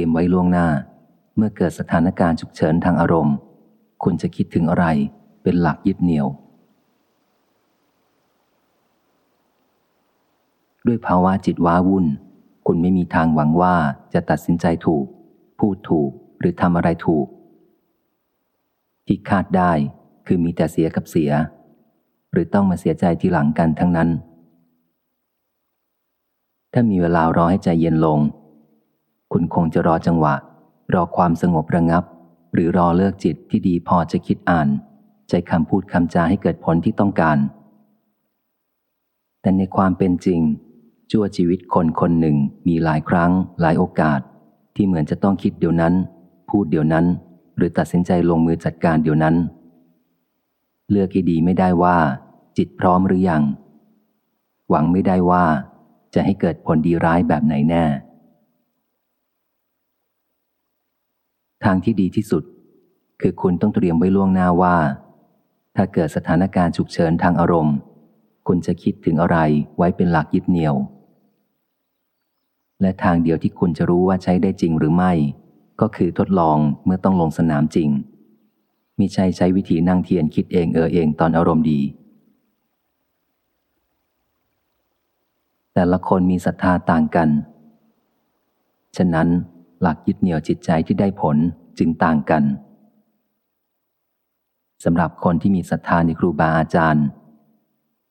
รียมไว้ล่วงหน้า เมื่อเกิดสถานการณ์ฉุกเฉินทางอารมณ์ คุณจะคิดถึงอะไรเป็นหลักยึดเหนี่ยว ด้วยภาวะจิตว้าวุ่น คุณไม่มีทางหวังว่าจะตัดสินใจถูก พูดถูกหรือทำอะไรถูก ที่คาดได้คือมีแต่เสียกับเสีย หรือต้องมาเสียใจทีหลังกันทั้งนั้น ถ้ามีเวลารอให้ใจเย็นลง คุณคงจะรอจังหวะ รอความสงบระงับ หรือรอเลิกจิตที่ดีพอจะคิดอ่านใจคำพูดคำจาให้เกิดผลที่ต้องการ แต่ในความเป็นจริง ชั่วชีวิตคนคนหนึ่งมีหลายครั้ง หลายโอกาส ที่เหมือนจะต้องคิดเดี๋ยวนั้น พูดเดี๋ยวนั้น หรือตัดสินใจลงมือจัดการเดี๋ยวนั้น เลือกให้ดีไม่ได้ว่า จิตพร้อมหรือยังหวังไม่ได้ว่าจะให้เกิดผลดีร้ายแบบไหนแน่ ทางที่ดีที่สุด คือคุณต้องเตรียมไว้ล่วงหน้าว่า ถ้าเกิดสถานการณ์ฉุกเฉินทางอารมณ์ คุณจะคิดถึงอะไรไว้เป็นหลักยึดเหนี่ยว และทางเดียวที่คุณจะรู้ว่าใช้ได้จริงหรือไม่ ก็คือทดลองเมื่อต้องลงสนามจริงมิใช่ใช้วิธีนั่งเทียนคิดเองเออเองตอนอารมณ์ดี แต่ละคนมีศรัทธาต่างกัน ฉะนั้น หลักยึดเหนี่ยวจิตใจที่ได้ผลจึงต่างกันสำหรับคนที่มีศรัทธาในครูบาอาจารย์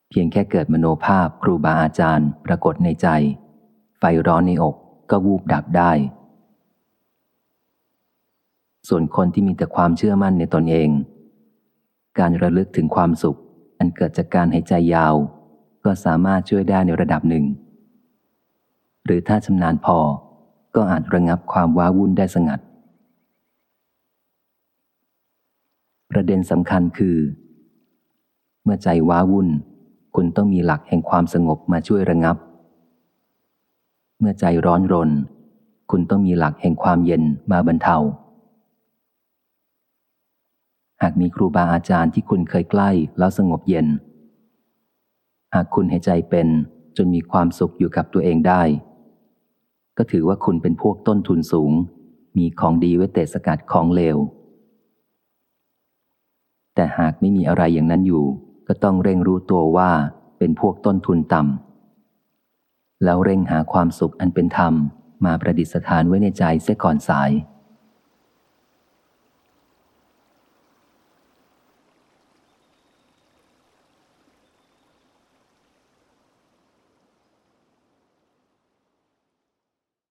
เพียงแค่เกิดมโนภาพครูบาอาจารย์ปรากฏในใจ ไฟร้อนในอกก็วูบดับได้ ส่วนคนที่มีแต่ความเชื่อมั่นในตนเอง การระลึกถึงความสุข อันเกิดจากการหายใจยาว ก็สามารถช่วยได้ในระดับหนึ่ง หรือถ้าชำนาญพอ ก็อาจระงับความว้าวุ่นได้สงัด ประเด็นสำคัญคือ เมื่อใจว้าวุ่น คุณต้องมีหลักแห่งความสงบมาช่วยระงับ เมื่อใจร้อนรน คุณต้องมีหลักแห่งความเย็นมาบรรเทา หากมีครูบาอาจารย์ที่คุณเคยใกล้แล้วสงบเย็น หากคุณหายใจเป็นจนมีความสุขอยู่กับตัวเองได้ ก็ถือว่าคุณเป็นพวกต้นทุนสูง มีของดีไว้เตะสกัดของเลว แต่หากไม่มีอะไรอย่างนั้นอยู่ ก็ต้องเร่งรู้ตัวว่าเป็นพวกต้นทุนต่ำแล้วเร่งหาความสุขอันเป็นธรรมมาประดิษฐานไว้ในใจเสียก่อนสาย